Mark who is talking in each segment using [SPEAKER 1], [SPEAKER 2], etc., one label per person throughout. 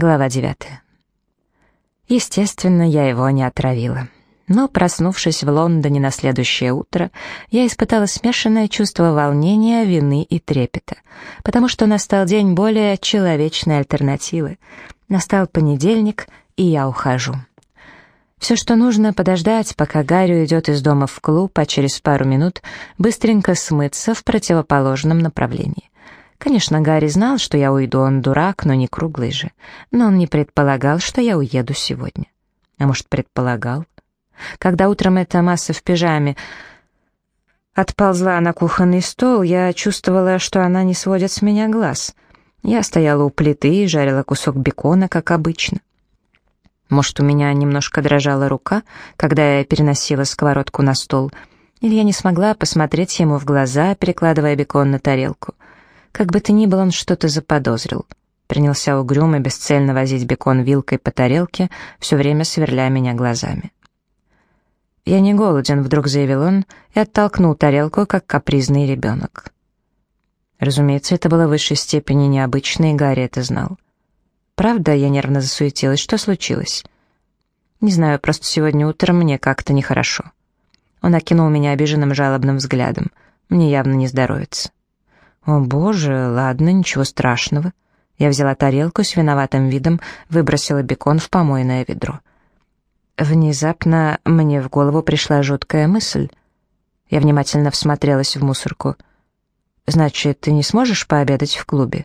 [SPEAKER 1] Глава 9. Естественно, я его не отравила. Но, проснувшись в Лондоне на следующее утро, я испытала смешанное чувство волнения, вины и трепета, потому что настал день более человечной альтернативы. Настал понедельник, и я ухожу. Все, что нужно, подождать, пока Гарри уйдет из дома в клуб, а через пару минут быстренько смыться в противоположном направлении. Конечно, Гарри знал, что я уйду, он дурак, но не круглый же. Но он не предполагал, что я уеду сегодня. А может, предполагал? Когда утром эта масса в пижаме отползла на кухонный стол, я чувствовала, что она не сводит с меня глаз. Я стояла у плиты и жарила кусок бекона, как обычно. Может, у меня немножко дрожала рука, когда я переносила сковородку на стол, или я не смогла посмотреть ему в глаза, перекладывая бекон на тарелку — как бы то ни было, он что-то заподозрил. Принялся угрюмо бесцельно возить бекон вилкой по тарелке, все время сверля меня глазами. «Я не голоден», — вдруг заявил он и оттолкнул тарелку, как капризный ребенок. Разумеется, это было в высшей степени необычно, и Гарри это знал. «Правда?» — я нервно засуетилась. «Что случилось?» «Не знаю, просто сегодня утром мне как-то нехорошо». Он окинул меня обиженным жалобным взглядом. «Мне явно не здоровится». «О, боже, ладно, ничего страшного». Я взяла тарелку с виноватым видом, выбросила бекон в помойное ведро. Внезапно мне в голову пришла жуткая мысль. Я внимательно всмотрелась в мусорку. «Значит, ты не сможешь пообедать в клубе?»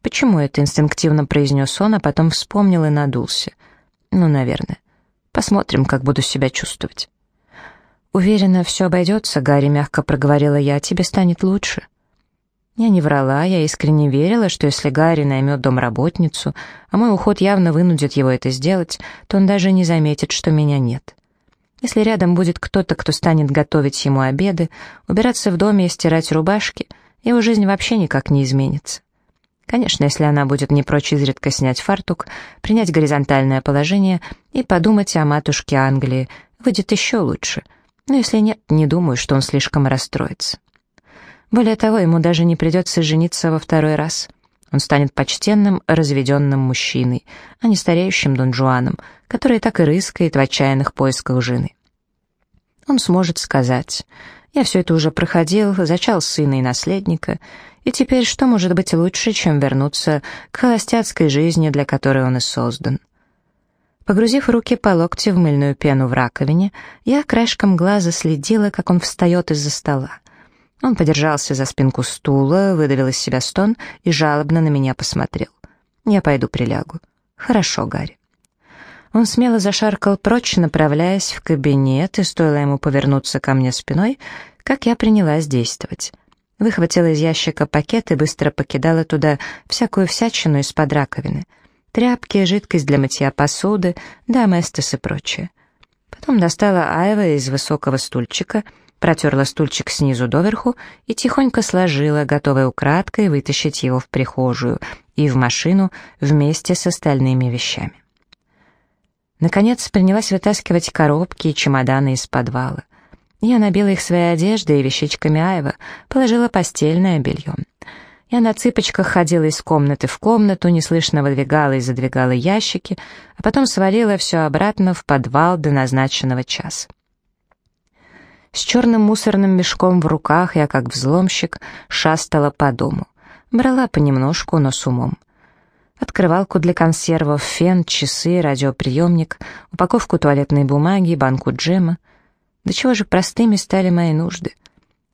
[SPEAKER 1] «Почему это?» — инстинктивно произнес он, а потом вспомнил и надулся. «Ну, наверное. Посмотрим, как буду себя чувствовать». «Уверена, все обойдется», — Гарри мягко проговорила я, — «тебе станет лучше». Я не врала, я искренне верила, что если Гарри наймет домработницу, а мой уход явно вынудит его это сделать, то он даже не заметит, что меня нет. Если рядом будет кто-то, кто станет готовить ему обеды, убираться в доме и стирать рубашки, его жизнь вообще никак не изменится. Конечно, если она будет не прочь изредка снять фартук, принять горизонтальное положение и подумать о матушке Англии, выйдет еще лучше. Но если нет, не думаю, что он слишком расстроится. Более того, ему даже не придется жениться во второй раз. Он станет почтенным, разведенным мужчиной, а не стареющим Дон Жуаном, который так и рыскает в отчаянных поисках жены. Он сможет сказать, «Я все это уже проходил, зачал сына и наследника, и теперь что может быть лучше, чем вернуться к холостяцкой жизни, для которой он и создан?» Погрузив руки по локти в мыльную пену в раковине, я краешком глаза следила, как он встает из-за стола. Он подержался за спинку стула, выдавил из себя стон и жалобно на меня посмотрел. «Я пойду прилягу». «Хорошо, Гарри». Он смело зашаркал прочь, направляясь в кабинет, и стоило ему повернуться ко мне спиной, как я принялась действовать. Выхватила из ящика пакет и быстро покидала туда всякую всячину из-под раковины. Тряпки, жидкость для мытья посуды, доместос и прочее. Потом достала Айва из высокого стульчика — протерла стульчик снизу доверху и тихонько сложила, готовая украдкой вытащить его в прихожую и в машину вместе с остальными вещами. Наконец принялась вытаскивать коробки и чемоданы из подвала. Я набила их своей одеждой и вещичками Айва, положила постельное белье. Я на цыпочках ходила из комнаты в комнату, неслышно выдвигала и задвигала ящики, а потом свалила все обратно в подвал до назначенного часа. С черным мусорным мешком в руках я, как взломщик, шастала по дому. Брала понемножку, но с умом. Открывалку для консервов, фен, часы, радиоприемник, упаковку туалетной бумаги, банку джема. До чего же простыми стали мои нужды.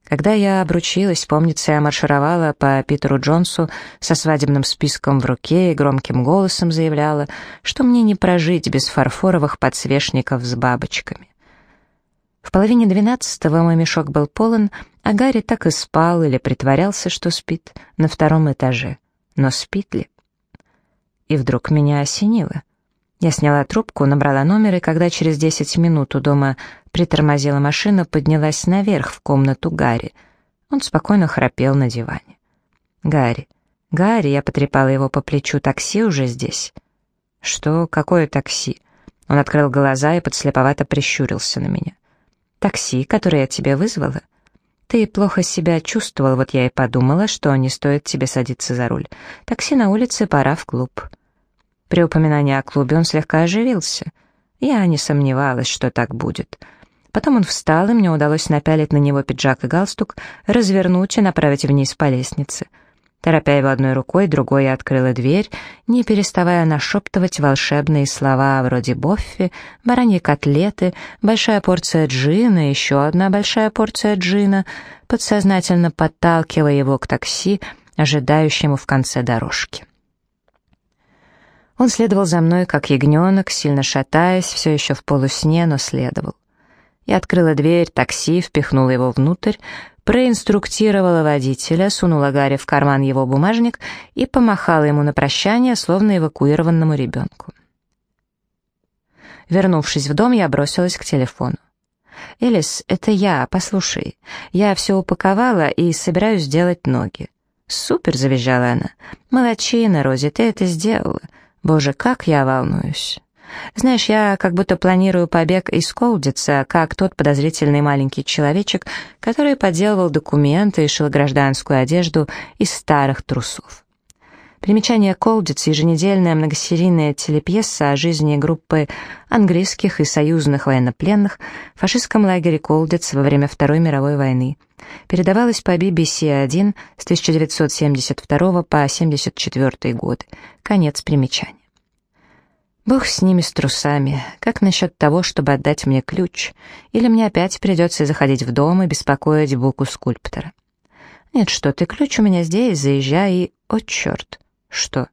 [SPEAKER 1] Когда я обручилась, помнится, я маршировала по Питеру Джонсу со свадебным списком в руке и громким голосом заявляла, что мне не прожить без фарфоровых подсвечников с бабочками. В половине двенадцатого мой мешок был полон, а Гарри так и спал или притворялся, что спит, на втором этаже. Но спит ли? И вдруг меня осенило. Я сняла трубку, набрала номер, и когда через десять минут у дома притормозила машина, поднялась наверх в комнату Гарри. Он спокойно храпел на диване. «Гарри, Гарри!» — я потрепала его по плечу. «Такси уже здесь?» «Что? Какое такси?» Он открыл глаза и подслеповато прищурился на меня. Такси, которое я тебе вызвала? Ты плохо себя чувствовал, вот я и подумала, что не стоит тебе садиться за руль. Такси на улице, пора в клуб. При упоминании о клубе он слегка оживился. Я не сомневалась, что так будет. Потом он встал, и мне удалось напялить на него пиджак и галстук, развернуть и направить вниз по лестнице. Торопя его одной рукой, другой я открыла дверь, не переставая нашептывать волшебные слова вроде «боффи», «бараньи котлеты», «большая порция джина», «еще одна большая порция джина», подсознательно подталкивая его к такси, ожидающему в конце дорожки. Он следовал за мной, как ягненок, сильно шатаясь, все еще в полусне, но следовал. Я открыла дверь, такси, впихнула его внутрь, проинструктировала водителя, сунула Гарри в карман его бумажник и помахала ему на прощание, словно эвакуированному ребенку. Вернувшись в дом, я бросилась к телефону. «Элис, это я, послушай. Я все упаковала и собираюсь сделать ноги». «Супер!» — завизжала она. «Молодчина, Рози, ты это сделала. Боже, как я волнуюсь!» Знаешь, я как будто планирую побег из Колдица, как тот подозрительный маленький человечек, который подделывал документы и шил гражданскую одежду из старых трусов. Примечание «Колдиц» — еженедельная многосерийная телепьеса о жизни группы английских и союзных военнопленных в фашистском лагере Колдиц во время Второй мировой войны. Передавалась по BBC-1 с 1972 по 1974 годы. Конец примечания. Бог с ними, с трусами. Как насчет того, чтобы отдать мне ключ? Или мне опять придется заходить в дом и беспокоить буку скульптора? Нет, что ты, ключ у меня здесь, заезжай и... О, черт! Что?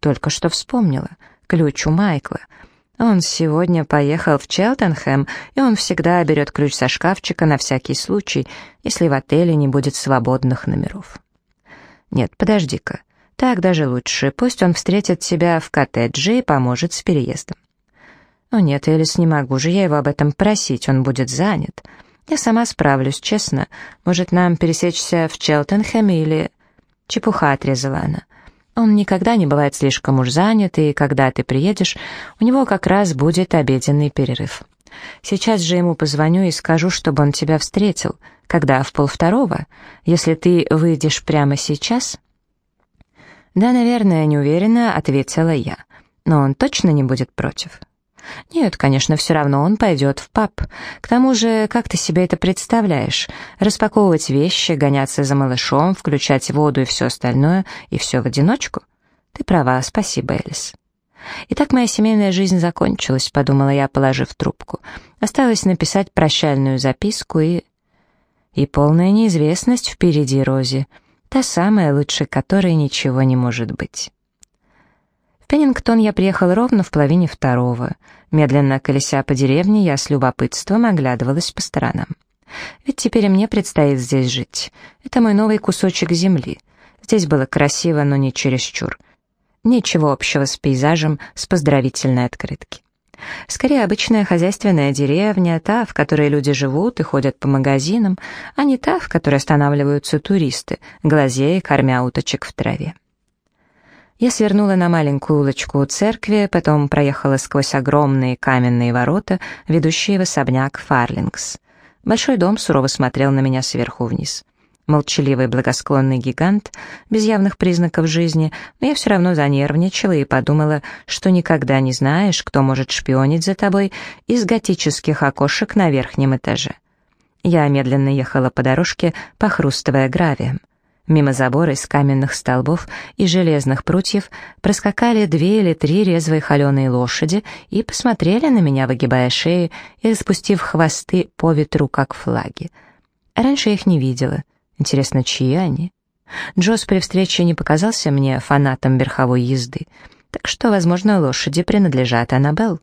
[SPEAKER 1] Только что вспомнила. Ключ у Майкла. Он сегодня поехал в Челтенхэм, и он всегда берет ключ со шкафчика на всякий случай, если в отеле не будет свободных номеров. Нет, подожди-ка. Так даже лучше, пусть он встретит тебя в коттедже и поможет с переездом. О нет, Элис, не могу же я его об этом просить, он будет занят. Я сама справлюсь, честно. Может, нам пересечься в Челтенхэме или... Чепуха отрезала она. Он никогда не бывает слишком уж занят, и когда ты приедешь, у него как раз будет обеденный перерыв. Сейчас же ему позвоню и скажу, чтобы он тебя встретил. Когда? В полвторого? Если ты выйдешь прямо сейчас... «Да, наверное, неуверенно», — ответила я. «Но он точно не будет против?» «Нет, конечно, все равно он пойдет в паб. К тому же, как ты себе это представляешь? Распаковывать вещи, гоняться за малышом, включать воду и все остальное, и все в одиночку?» «Ты права, спасибо, Элис». «Итак, моя семейная жизнь закончилась», — подумала я, положив трубку. Осталось написать прощальную записку и... И полная неизвестность впереди Рози — Та самая, лучше которой ничего не может быть. В Пеннингтон я приехал ровно в половине второго. Медленно колеся по деревне, я с любопытством оглядывалась по сторонам. Ведь теперь мне предстоит здесь жить. Это мой новый кусочек земли. Здесь было красиво, но не чересчур. Ничего общего с пейзажем с поздравительной открытки. Скорее, обычная хозяйственная деревня, та, в которой люди живут и ходят по магазинам, а не та, в которой останавливаются туристы, глазея, кормя уточек в траве. Я свернула на маленькую улочку у церкви, потом проехала сквозь огромные каменные ворота, ведущие в особняк Фарлингс. Большой дом сурово смотрел на меня сверху вниз молчаливый благосклонный гигант, без явных признаков жизни, но я все равно занервничала и подумала, что никогда не знаешь, кто может шпионить за тобой из готических окошек на верхнем этаже. Я медленно ехала по дорожке, похрустывая гравием. Мимо забора из каменных столбов и железных прутьев проскакали две или три резвые холеные лошади и посмотрели на меня, выгибая шеи и распустив хвосты по ветру, как флаги. Раньше я их не видела — Интересно, чьи они? Джос при встрече не показался мне фанатом верховой езды, так что, возможно, лошади принадлежат Аннабелл.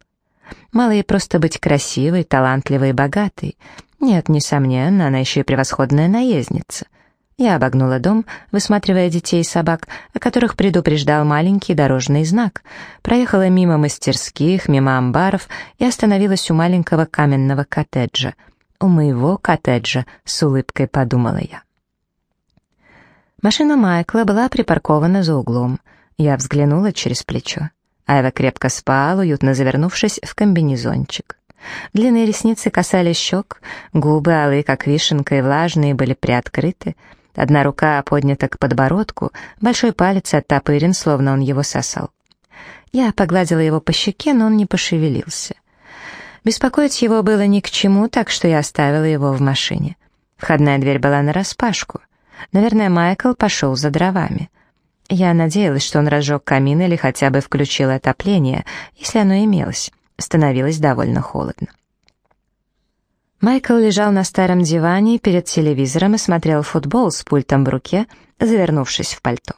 [SPEAKER 1] Мало ей просто быть красивой, талантливой и богатой. Нет, несомненно, она еще и превосходная наездница. Я обогнула дом, высматривая детей и собак, о которых предупреждал маленький дорожный знак. Проехала мимо мастерских, мимо амбаров и остановилась у маленького каменного коттеджа. «У моего коттеджа», — с улыбкой подумала я. Машина Майкла была припаркована за углом. Я взглянула через плечо. Айва крепко спал, уютно завернувшись в комбинезончик. Длинные ресницы касались щек, губы алые, как вишенка, и влажные, были приоткрыты. Одна рука поднята к подбородку, большой палец оттопырен, словно он его сосал. Я погладила его по щеке, но он не пошевелился. Беспокоить его было ни к чему, так что я оставила его в машине. Входная дверь была нараспашку. Наверное, Майкл пошел за дровами. Я надеялась, что он разжег камин или хотя бы включил отопление, если оно имелось. Становилось довольно холодно. Майкл лежал на старом диване перед телевизором и смотрел футбол с пультом в руке, завернувшись в пальто.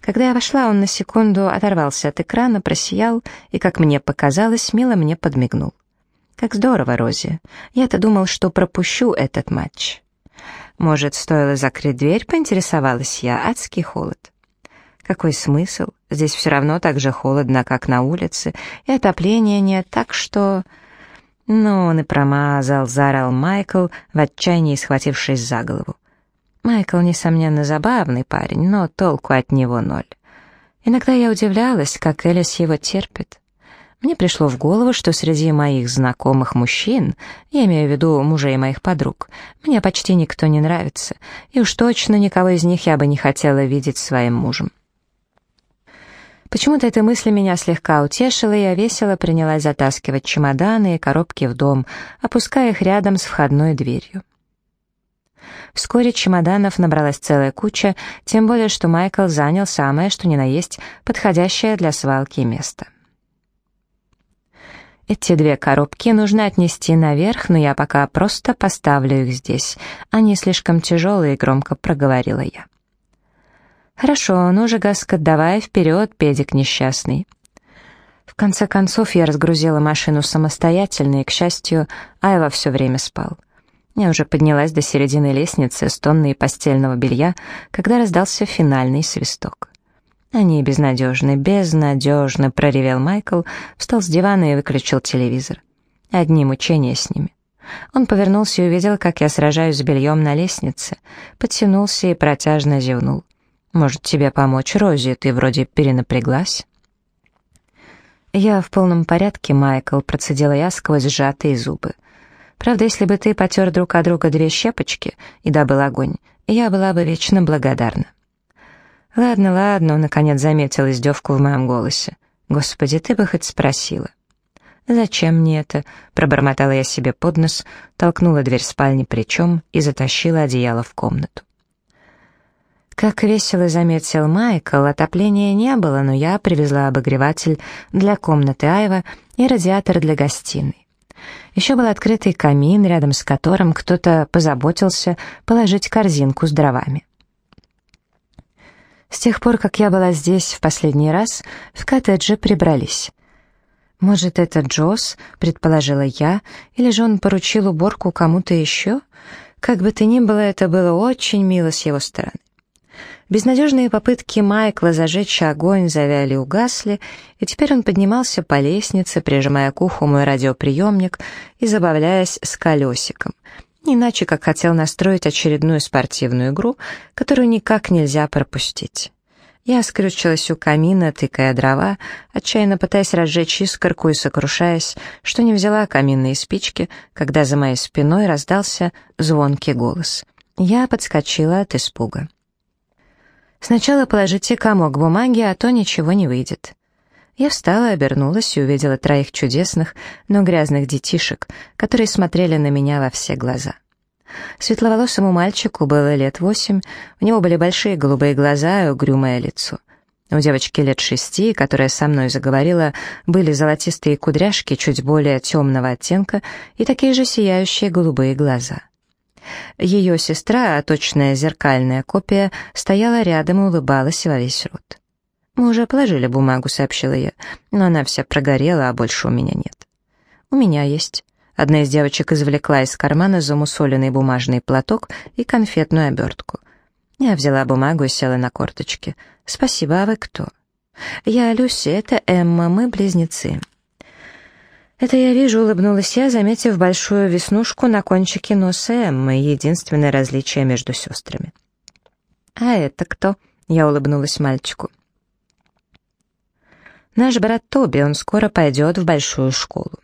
[SPEAKER 1] Когда я вошла, он на секунду оторвался от экрана, просиял и, как мне показалось, мило мне подмигнул. «Как здорово, Рози. Я-то думал, что пропущу этот матч». «Может, стоило закрыть дверь?» — поинтересовалась я. Адский холод. «Какой смысл? Здесь все равно так же холодно, как на улице, и отопления нет, так что...» «Ну, он и промазал», — заорал Майкл, в отчаянии схватившись за голову. Майкл, несомненно, забавный парень, но толку от него ноль. Иногда я удивлялась, как Элис его терпит. Мне пришло в голову, что среди моих знакомых мужчин, я имею в виду мужей моих подруг, мне почти никто не нравится, и уж точно никого из них я бы не хотела видеть своим мужем. Почему-то эта мысль меня слегка утешила, и я весело принялась затаскивать чемоданы и коробки в дом, опуская их рядом с входной дверью. Вскоре чемоданов набралась целая куча, тем более, что Майкл занял самое, что ни на есть, подходящее для свалки место. Эти две коробки нужно отнести наверх, но я пока просто поставлю их здесь. Они слишком тяжелые, громко проговорила я. «Хорошо, ну же, Гаска, давай вперед, педик несчастный». В конце концов, я разгрузила машину самостоятельно, и, к счастью, Айва все время спал. Я уже поднялась до середины лестницы с тонной постельного белья, когда раздался финальный свисток. «Они безнадежны, безнадежны», — проревел Майкл, встал с дивана и выключил телевизор. Одни мучения с ними. Он повернулся и увидел, как я сражаюсь с бельем на лестнице, подтянулся и протяжно зевнул. «Может, тебе помочь, Рози? Ты вроде перенапряглась?» «Я в полном порядке, Майкл», — процедила я сквозь сжатые зубы. Правда, если бы ты потер друг от друга две щепочки и добыл огонь, я была бы вечно благодарна. Ладно, ладно, он наконец заметил издевку в моем голосе. Господи, ты бы хоть спросила. «Зачем мне это?» — пробормотала я себе под нос, толкнула дверь спальни плечом и затащила одеяло в комнату. Как весело заметил Майкл, отопления не было, но я привезла обогреватель для комнаты Айва и радиатор для гостиной. Еще был открытый камин, рядом с которым кто-то позаботился положить корзинку с дровами. С тех пор, как я была здесь в последний раз, в коттедже прибрались. «Может, это Джосс?» — предположила я, или же он поручил уборку кому-то еще? Как бы то ни было, это было очень мило с его стороны. Безнадежные попытки Майкла зажечь огонь завяли угасли, и теперь он поднимался по лестнице, прижимая к уху мой радиоприемник и забавляясь с колесиком. Иначе как хотел настроить очередную спортивную игру, которую никак нельзя пропустить. Я скрючилась у камина, тыкая дрова, отчаянно пытаясь разжечь искорку и сокрушаясь, что не взяла каминные спички, когда за моей спиной раздался звонкий голос. Я подскочила от испуга. Сначала положите комок бумаги, а то ничего не выйдет. Я встала, обернулась и увидела троих чудесных, но грязных детишек, которые смотрели на меня во все глаза. Светловолосому мальчику было лет восемь, у него были большие голубые глаза и угрюмое лицо. У девочки лет шести, которая со мной заговорила, были золотистые кудряшки чуть более темного оттенка и такие же сияющие голубые глаза. Ее сестра, точная зеркальная копия, стояла рядом и улыбалась во весь рот. «Мы уже положили бумагу», — сообщила я, «но она вся прогорела, а больше у меня нет». «У меня есть». Одна из девочек извлекла из кармана замусоленный бумажный платок и конфетную обертку. Я взяла бумагу и села на корточки. «Спасибо, а вы кто?» «Я Люси, это Эмма, мы близнецы». «Это я вижу», — улыбнулась я, заметив большую веснушку на кончике носа Эммы, единственное различие между сестрами. «А это кто?» — я улыбнулась мальчику. «Наш брат Тоби, он скоро пойдет в большую школу».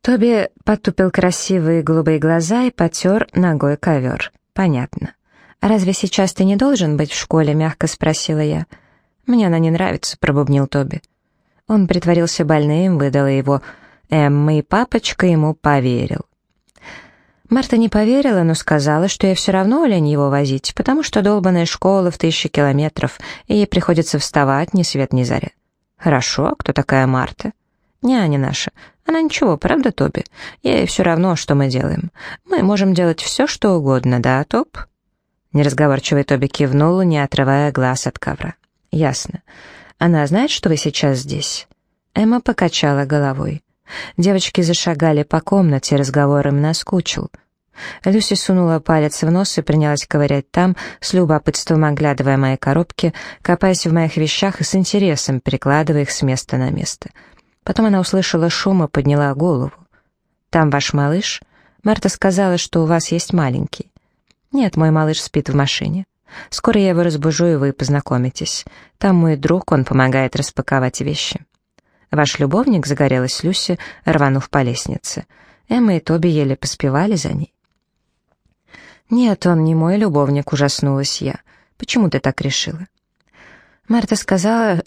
[SPEAKER 1] Тоби потупил красивые голубые глаза и потер ногой ковер. «Понятно. А разве сейчас ты не должен быть в школе?» — мягко спросила я. «Мне она не нравится», — пробубнил Тоби. Он притворился больным, выдала его Эмма, и папочка ему поверил. Марта не поверила, но сказала, что ей все равно лень его возить, потому что долбанная школа в тысячи километров, и ей приходится вставать ни свет ни заря. «Хорошо, кто такая Марта?» «Няня наша. Она ничего, правда, Тоби? Ей все равно, что мы делаем. Мы можем делать все, что угодно, да, Топ?» Неразговорчивый Тоби кивнул, не отрывая глаз от ковра. «Ясно. Она знает, что вы сейчас здесь?» Эмма покачала головой. Девочки зашагали по комнате, разговор им наскучил. Люси сунула палец в нос и принялась ковырять там, с любопытством оглядывая мои коробки, копаясь в моих вещах и с интересом перекладывая их с места на место. Потом она услышала шум и подняла голову. «Там ваш малыш?» Марта сказала, что у вас есть маленький. «Нет, мой малыш спит в машине. Скоро я его разбужу, и вы познакомитесь. Там мой друг, он помогает распаковать вещи». «Ваш любовник?» — загорелась Люси, рванув по лестнице. Эмма и Тоби еле поспевали за ней. «Нет, он не мой любовник», — ужаснулась я. «Почему ты так решила?» Марта сказала,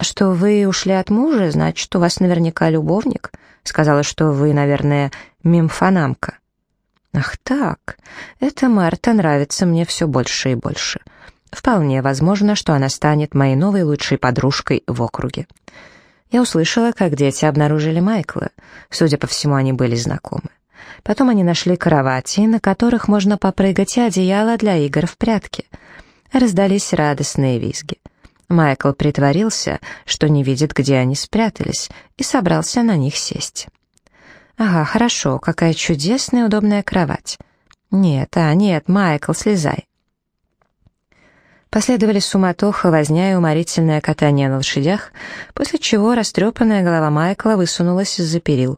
[SPEAKER 1] что вы ушли от мужа, значит, у вас наверняка любовник. Сказала, что вы, наверное, мимфанамка. Ах так, эта Марта нравится мне все больше и больше. Вполне возможно, что она станет моей новой лучшей подружкой в округе. Я услышала, как дети обнаружили Майкла. Судя по всему, они были знакомы. Потом они нашли кровати, на которых можно попрыгать, и одеяло для игр в прятки. Раздались радостные визги. Майкл притворился, что не видит, где они спрятались, и собрался на них сесть. «Ага, хорошо, какая чудесная удобная кровать». «Нет, а, нет, Майкл, слезай». Последовали суматоха, возня и уморительное катание на лошадях, после чего растрепанная голова Майкла высунулась из-за перил.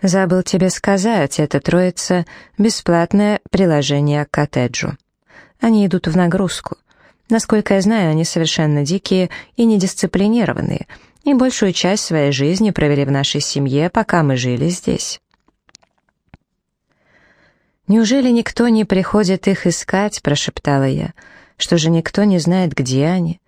[SPEAKER 1] «Забыл тебе сказать, это троица — бесплатное приложение к коттеджу. Они идут в нагрузку. Насколько я знаю, они совершенно дикие и недисциплинированные, и большую часть своей жизни провели в нашей семье, пока мы жили здесь». «Неужели никто не приходит их искать?» — прошептала я. «Что же никто не знает, где они?»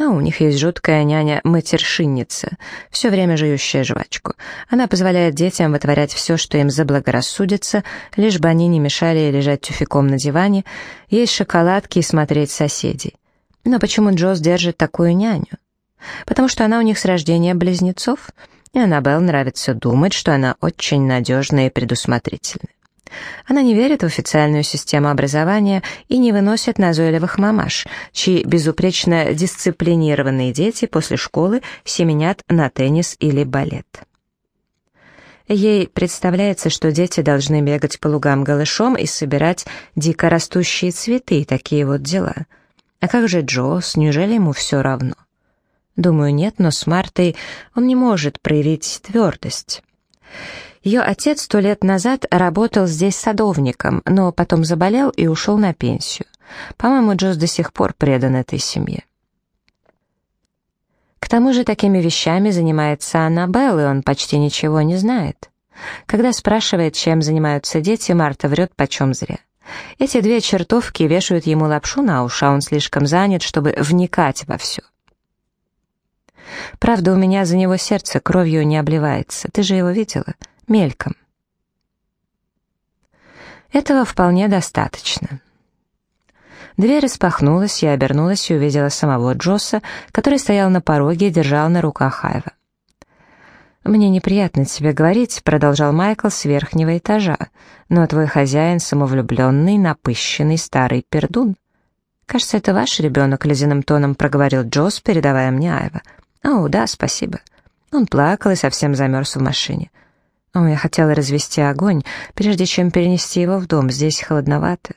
[SPEAKER 1] А у них есть жуткая няня-матершинница, все время жующая жвачку. Она позволяет детям вытворять все, что им заблагорассудится, лишь бы они не мешали лежать тюфяком на диване, есть шоколадки и смотреть соседей. Но почему Джоз держит такую няню? Потому что она у них с рождения близнецов, и Аннабелл нравится думать, что она очень надежная и предусмотрительная. Она не верит в официальную систему образования и не выносит назойливых мамаш, чьи безупречно дисциплинированные дети после школы семенят на теннис или балет. Ей представляется, что дети должны бегать по лугам голышом и собирать дикорастущие цветы, такие вот дела. А как же Джос, неужели ему все равно? Думаю, нет, но с Мартой он не может проявить твердость. Ее отец сто лет назад работал здесь садовником, но потом заболел и ушел на пенсию. По-моему, Джоз до сих пор предан этой семье. К тому же такими вещами занимается Аннабелл, и он почти ничего не знает. Когда спрашивает, чем занимаются дети, Марта врет почем зря. Эти две чертовки вешают ему лапшу на уши, а он слишком занят, чтобы вникать во все. Правда, у меня за него сердце кровью не обливается. Ты же его видела? Мельком. Этого вполне достаточно. Дверь распахнулась, я обернулась и увидела самого Джосса, который стоял на пороге и держал на руках Айва. «Мне неприятно тебе говорить», — продолжал Майкл с верхнего этажа, «но твой хозяин самовлюбленный, напыщенный старый пердун». «Кажется, это ваш ребенок», — ледяным тоном проговорил Джосс, передавая мне Айва. «О, да, спасибо». Он плакал и совсем замерз в машине. «О, я хотела развести огонь, прежде чем перенести его в дом, здесь холодновато».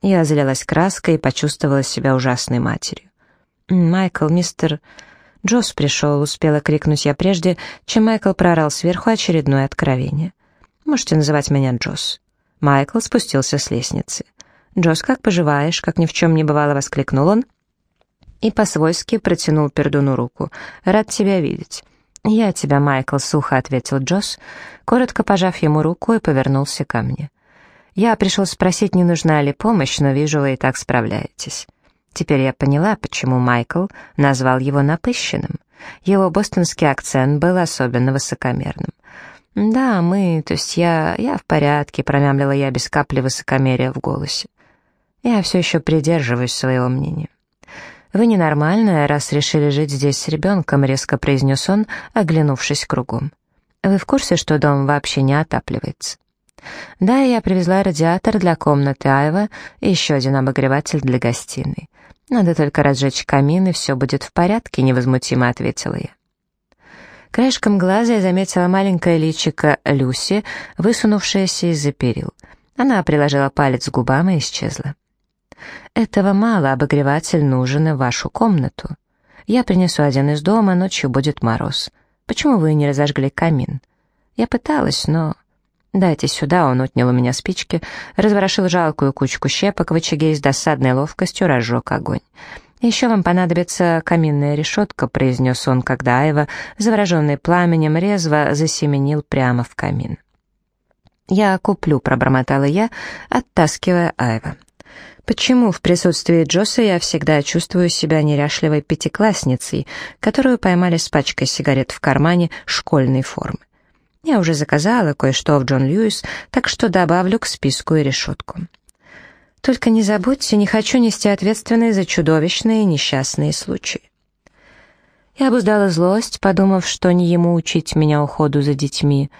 [SPEAKER 1] Я залилась краской и почувствовала себя ужасной матерью. «Майкл, мистер...» «Джосс пришел», — успела крикнуть я прежде, чем Майкл прорал сверху очередное откровение. «Можете называть меня Джосс». Майкл спустился с лестницы. «Джосс, как поживаешь?» — как ни в чем не бывало, воскликнул он и по-свойски протянул Пердуну руку. «Рад тебя видеть». «Я тебя, Майкл», — сухо ответил Джосс, коротко пожав ему руку и повернулся ко мне. «Я пришел спросить, не нужна ли помощь, но вижу, вы и так справляетесь». Теперь я поняла, почему Майкл назвал его напыщенным. Его бостонский акцент был особенно высокомерным. «Да, мы, то есть я, я в порядке», — промямлила я без капли высокомерия в голосе. «Я все еще придерживаюсь своего мнения». «Вы ненормальная, раз решили жить здесь с ребенком», — резко произнес он, оглянувшись кругом. «Вы в курсе, что дом вообще не отапливается?» «Да, я привезла радиатор для комнаты Айва и еще один обогреватель для гостиной. Надо только разжечь камин, и все будет в порядке», — невозмутимо ответила я. Краешком глаза я заметила маленькое личико Люси, высунувшееся из-за перил. Она приложила палец к губам и исчезла. «Этого мало, обогреватель нужен и в вашу комнату. Я принесу один из дома, ночью будет мороз. Почему вы не разожгли камин?» Я пыталась, но «Дайте сюда», — он отнял у меня спички, разворошил жалкую кучку щепок в очаге и с досадной ловкостью разжег огонь. «Еще вам понадобится каминная решетка», — произнес он, когда Айва, завороженный пламенем, резво засеменил прямо в камин. «Я куплю», — пробормотала я, оттаскивая Айва. «Почему в присутствии Джоса я всегда чувствую себя неряшливой пятиклассницей, которую поймали с пачкой сигарет в кармане школьной формы? Я уже заказала кое-что в Джон Льюис, так что добавлю к списку и решетку. Только не забудьте, не хочу нести ответственность за чудовищные несчастные случаи. Я обуздала злость, подумав, что не ему учить меня уходу за детьми.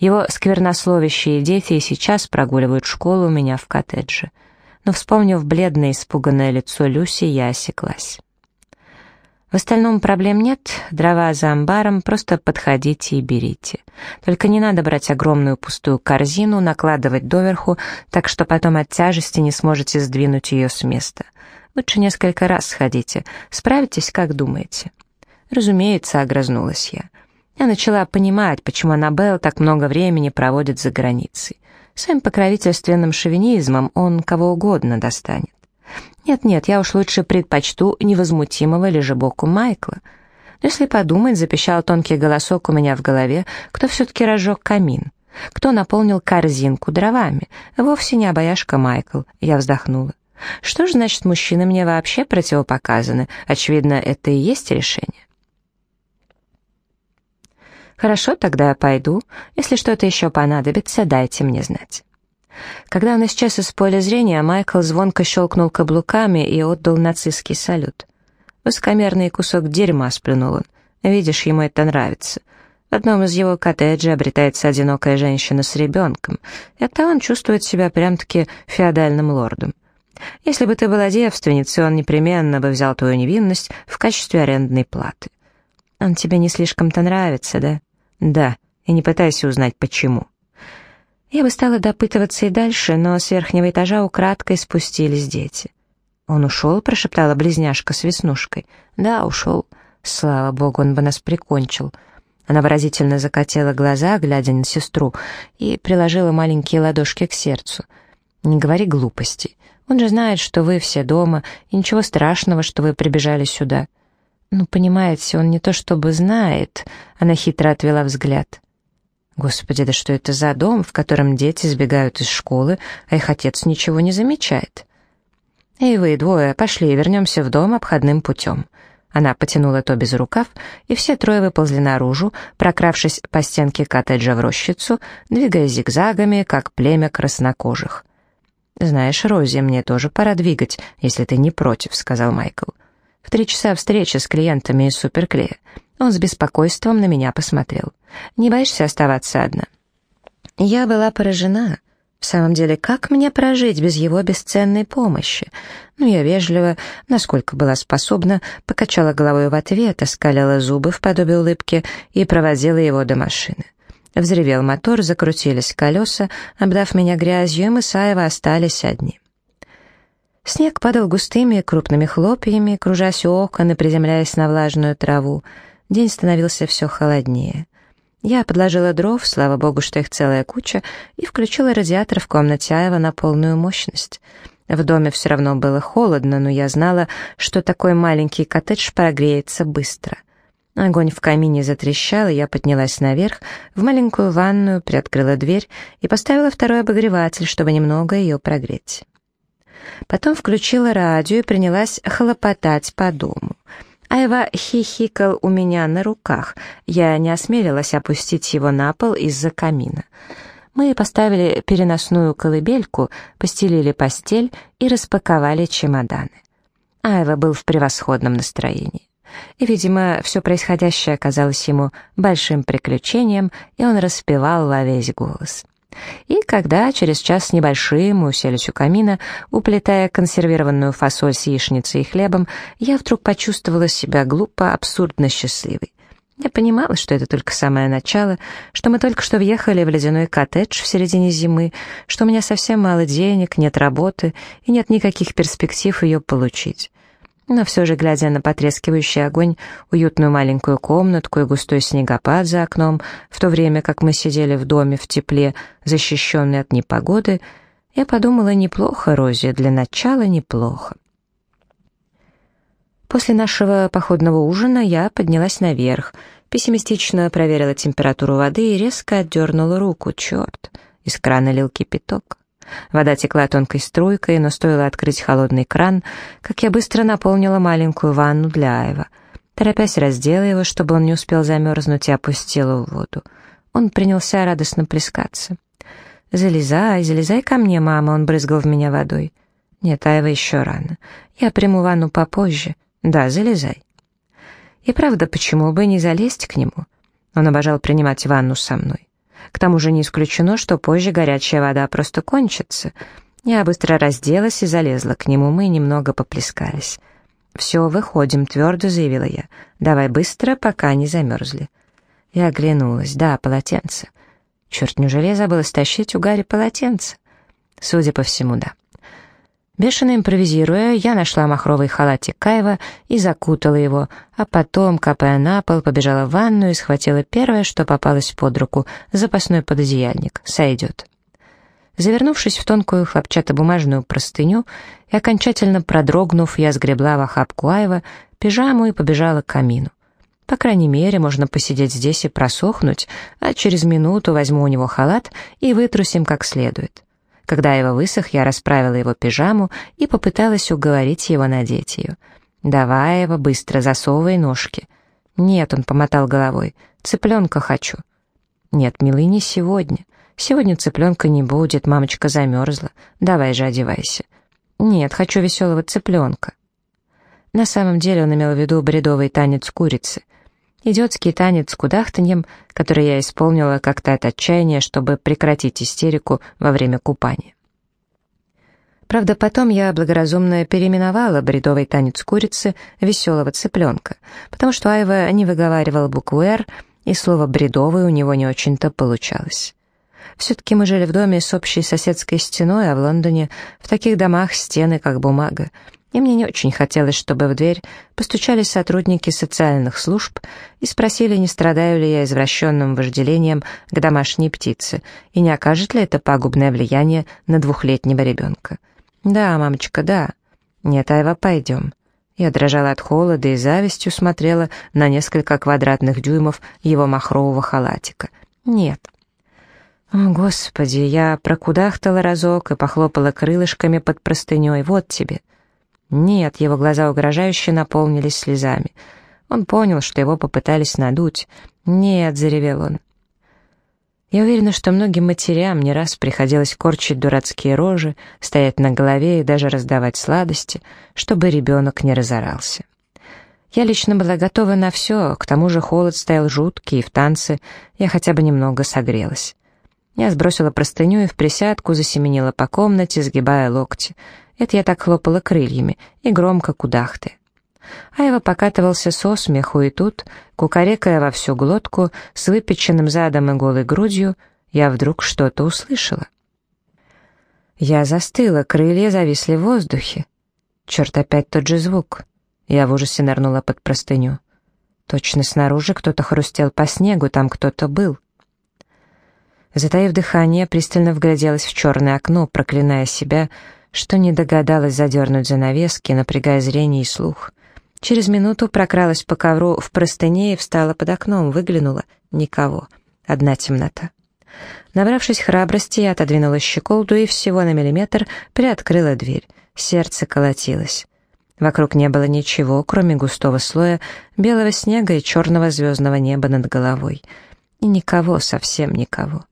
[SPEAKER 1] Его сквернословящие дети сейчас прогуливают школу у меня в коттедже. Но, вспомнив бледное испуганное лицо Люси, я осеклась. В остальном проблем нет, дрова за амбаром, просто подходите и берите. Только не надо брать огромную пустую корзину, накладывать доверху, так что потом от тяжести не сможете сдвинуть ее с места. Лучше несколько раз сходите, справитесь, как думаете. Разумеется, огрызнулась я. Я начала понимать, почему Аннабелл так много времени проводит за границей. Своим покровительственным шовинизмом он кого угодно достанет. Нет-нет, я уж лучше предпочту невозмутимого лежебоку Майкла. Но если подумать, запищал тонкий голосок у меня в голове, кто все-таки разжег камин. Кто наполнил корзинку дровами? Вовсе не обаяшка Майкл. Я вздохнула. Что же значит, мужчины мне вообще противопоказаны? Очевидно, это и есть решение. Хорошо, тогда я пойду. Если что-то еще понадобится, дайте мне знать. Когда он исчез из поля зрения, Майкл звонко щелкнул каблуками и отдал нацистский салют. Высокомерный кусок дерьма сплюнул он. Видишь, ему это нравится. В одном из его коттеджей обретается одинокая женщина с ребенком, и оттого он чувствует себя прям-таки феодальным лордом. Если бы ты была девственницей, он непременно бы взял твою невинность в качестве арендной платы. Он тебе не слишком-то нравится, да? Да, и не пытайся узнать, почему. Я бы стала допытываться и дальше, но с верхнего этажа украдкой спустились дети. «Он ушел?» — прошептала близняшка с веснушкой. «Да, ушел. Слава богу, он бы нас прикончил». Она выразительно закатила глаза, глядя на сестру, и приложила маленькие ладошки к сердцу. «Не говори глупостей. Он же знает, что вы все дома, и ничего страшного, что вы прибежали сюда». «Ну, понимаете, он не то чтобы знает», — она хитро отвела взгляд. Господи, да что это за дом, в котором дети сбегают из школы, а их отец ничего не замечает? «Эй, вы двое, пошли, вернемся в дом обходным путем». Она потянула то без рукав, и все трое выползли наружу, прокравшись по стенке коттеджа в рощицу, двигаясь зигзагами, как племя краснокожих. «Знаешь, Рози, мне тоже пора двигать, если ты не против», — сказал Майкл. «В три часа встреча с клиентами из суперклея. Он с беспокойством на меня посмотрел. «Не боишься оставаться одна?» Я была поражена. В самом деле, как мне прожить без его бесценной помощи? Ну, я вежливо, насколько была способна, покачала головой в ответ, оскалила зубы в подобие улыбки и проводила его до машины. Взревел мотор, закрутились колеса, обдав меня грязью, и мы с Аева остались одни. Снег падал густыми крупными хлопьями, кружась у окон и приземляясь на влажную траву. День становился все холоднее. Я подложила дров, слава богу, что их целая куча, и включила радиатор в комнате Аева на полную мощность. В доме все равно было холодно, но я знала, что такой маленький коттедж прогреется быстро. Огонь в камине затрещал, и я поднялась наверх, в маленькую ванную, приоткрыла дверь и поставила второй обогреватель, чтобы немного ее прогреть. Потом включила радио и принялась хлопотать по дому. Айва хихикал у меня на руках. Я не осмелилась опустить его на пол из-за камина. Мы поставили переносную колыбельку, постелили постель и распаковали чемоданы. Айва был в превосходном настроении. И, видимо, все происходящее оказалось ему большим приключением, и он распевал во весь голос. И когда через час с небольшим мы уселись у камина, уплетая консервированную фасоль с яичницей и хлебом, я вдруг почувствовала себя глупо, абсурдно счастливой. Я понимала, что это только самое начало, что мы только что въехали в ледяной коттедж в середине зимы, что у меня совсем мало денег, нет работы и нет никаких перспектив ее получить. Но все же, глядя на потрескивающий огонь, уютную маленькую комнатку и густой снегопад за окном, в то время как мы сидели в доме в тепле, защищенной от непогоды, я подумала, неплохо, Рози, для начала неплохо. После нашего походного ужина я поднялась наверх, пессимистично проверила температуру воды и резко отдернула руку. Черт, из крана лил кипяток. Вода текла тонкой струйкой, но стоило открыть холодный кран, как я быстро наполнила маленькую ванну для Айва. Торопясь раздела его, чтобы он не успел замерзнуть, и опустила в воду. Он принялся радостно плескаться. «Залезай, залезай ко мне, мама», — он брызгал в меня водой. «Нет, Айва еще рано. Я приму ванну попозже. Да, залезай». И правда, почему бы не залезть к нему? Он обожал принимать ванну со мной. К тому же не исключено, что позже горячая вода просто кончится. Я быстро разделась и залезла к нему, мы немного поплескались. «Все, выходим», — твердо заявила я. «Давай быстро, пока не замерзли». Я оглянулась. «Да, полотенце». Черт, неужели я забыла стащить у Гарри полотенце? Судя по всему, да. Бешено импровизируя, я нашла махровый халатик Каева и закутала его, а потом, капая на пол, побежала в ванную и схватила первое, что попалось под руку, запасной пододеяльник. Сойдет. Завернувшись в тонкую хлопчатобумажную простыню и окончательно продрогнув, я сгребла в охапку Айва, пижаму и побежала к камину. По крайней мере, можно посидеть здесь и просохнуть, а через минуту возьму у него халат и вытрусим как следует. Когда его высох, я расправила его пижаму и попыталась уговорить его надеть ее. «Давай его, быстро засовывай ножки». «Нет», — он помотал головой, — «цыпленка хочу». «Нет, милый, не сегодня. Сегодня цыпленка не будет, мамочка замерзла. Давай же одевайся». «Нет, хочу веселого цыпленка». На самом деле он имел в виду бредовый танец курицы — идиотский танец с кудахтаньем, который я исполнила как-то от отчаяния, чтобы прекратить истерику во время купания. Правда, потом я благоразумно переименовала бредовый танец курицы веселого цыпленка, потому что Айва не выговаривал букву «Р», и слово «бредовый» у него не очень-то получалось. Все-таки мы жили в доме с общей соседской стеной, а в Лондоне в таких домах стены как бумага, и мне не очень хотелось, чтобы в дверь постучали сотрудники социальных служб и спросили, не страдаю ли я извращенным вожделением к домашней птице, и не окажет ли это пагубное влияние на двухлетнего ребенка. «Да, мамочка, да». «Нет, Айва, пойдем». Я дрожала от холода и завистью смотрела на несколько квадратных дюймов его махрового халатика. «Нет». «О, Господи, я прокудахтала разок и похлопала крылышками под простыней. Вот тебе». Нет, его глаза угрожающе наполнились слезами. Он понял, что его попытались надуть. «Нет», — заревел он. Я уверена, что многим матерям не раз приходилось корчить дурацкие рожи, стоять на голове и даже раздавать сладости, чтобы ребенок не разорался. Я лично была готова на все, к тому же холод стоял жуткий, и в танце я хотя бы немного согрелась. Я сбросила простыню и в присядку засеменила по комнате, сгибая локти. Это я так хлопала крыльями и громко кудахты. Айва покатывался со смеху, и тут, кукарекая во всю глотку, с выпеченным задом и голой грудью, я вдруг что-то услышала. Я застыла, крылья зависли в воздухе. Черт, опять тот же звук. Я в ужасе нырнула под простыню. Точно снаружи кто-то хрустел по снегу, там кто-то был. Затаив дыхание, пристально вгляделась в черное окно, проклиная себя, что не догадалась задернуть занавески, напрягая зрение и слух. Через минуту прокралась по ковру в простыне и встала под окном, выглянула. Никого. Одна темнота. Набравшись храбрости, я отодвинула щеколду и всего на миллиметр приоткрыла дверь. Сердце колотилось. Вокруг не было ничего, кроме густого слоя белого снега и черного звездного неба над головой. И никого, совсем никого.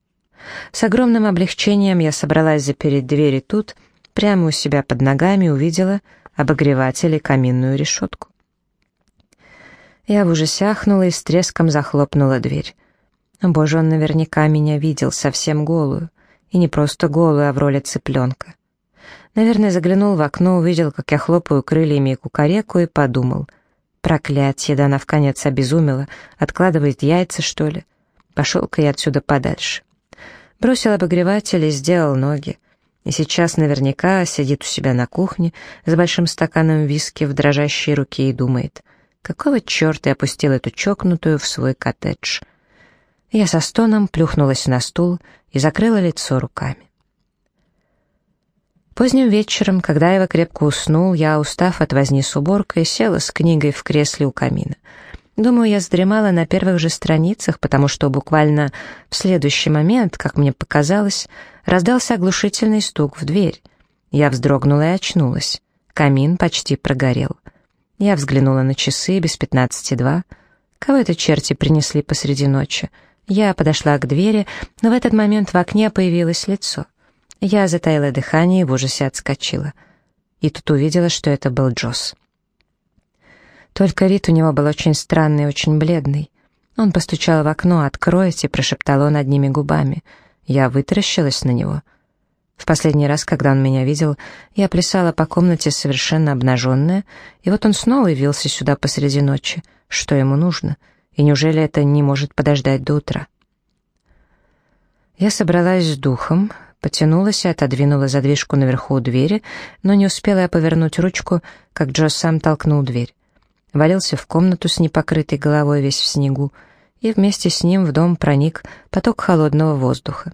[SPEAKER 1] С огромным облегчением я собралась запереть двери тут, прямо у себя под ногами увидела обогреватель и каминную решетку. Я в ужасе ахнула и с треском захлопнула дверь. Боже, он наверняка меня видел совсем голую. И не просто голую, а в роли цыпленка. Наверное, заглянул в окно, увидел, как я хлопаю крыльями и кукареку, и подумал. Проклятье, да она в конец обезумела. Откладывает яйца, что ли? Пошел-ка я отсюда подальше. Бросил обогреватель и сделал ноги. И сейчас наверняка сидит у себя на кухне с большим стаканом виски в дрожащей руке и думает, какого черта я опустил эту чокнутую в свой коттедж. Я со стоном плюхнулась на стул и закрыла лицо руками. Поздним вечером, когда Эва крепко уснул, я, устав от возни с уборкой, села с книгой в кресле у камина. Думаю, я задремала на первых же страницах, потому что буквально в следующий момент, как мне показалось, раздался оглушительный стук в дверь. Я вздрогнула и очнулась. Камин почти прогорел. Я взглянула на часы без пятнадцати два. Кого это черти принесли посреди ночи? Я подошла к двери, но в этот момент в окне появилось лицо. Я затаила дыхание и в ужасе отскочила. И тут увидела, что это был Джосс. Только вид у него был очень странный, очень бледный. Он постучал в окно «Откройте», — прошептал он одними губами. Я вытаращилась на него. В последний раз, когда он меня видел, я плясала по комнате совершенно обнаженная, и вот он снова явился сюда посреди ночи. Что ему нужно? И неужели это не может подождать до утра? Я собралась с духом, потянулась и отодвинула задвижку наверху у двери, но не успела я повернуть ручку, как Джо сам толкнул дверь валился в комнату с непокрытой головой весь в снегу, и вместе с ним в дом проник поток холодного воздуха.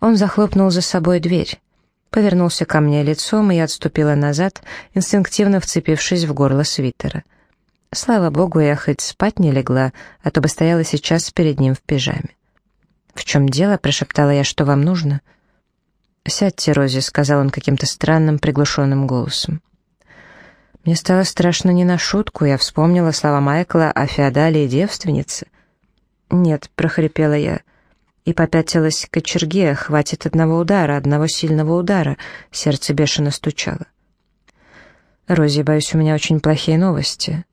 [SPEAKER 1] Он захлопнул за собой дверь, повернулся ко мне лицом, и я отступила назад, инстинктивно вцепившись в горло свитера. Слава богу, я хоть спать не легла, а то бы стояла сейчас перед ним в пижаме. «В чем дело?» — прошептала я, — «что вам нужно?» «Сядьте, Рози», — сказал он каким-то странным приглушенным голосом. Мне стало страшно не на шутку, я вспомнила слова Майкла о феодалии девственнице. «Нет», — прохрипела я, и попятилась к кочерге, хватит одного удара, одного сильного удара, сердце бешено стучало. «Рози, боюсь, у меня очень плохие новости.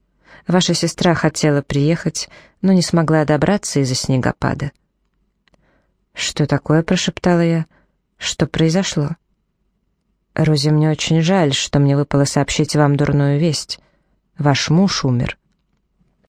[SPEAKER 1] Ваша сестра хотела приехать, но не смогла добраться из-за снегопада». «Что такое?» — прошептала я. «Что произошло?» «Рози, мне очень жаль, что мне выпало сообщить вам дурную весть. Ваш муж умер».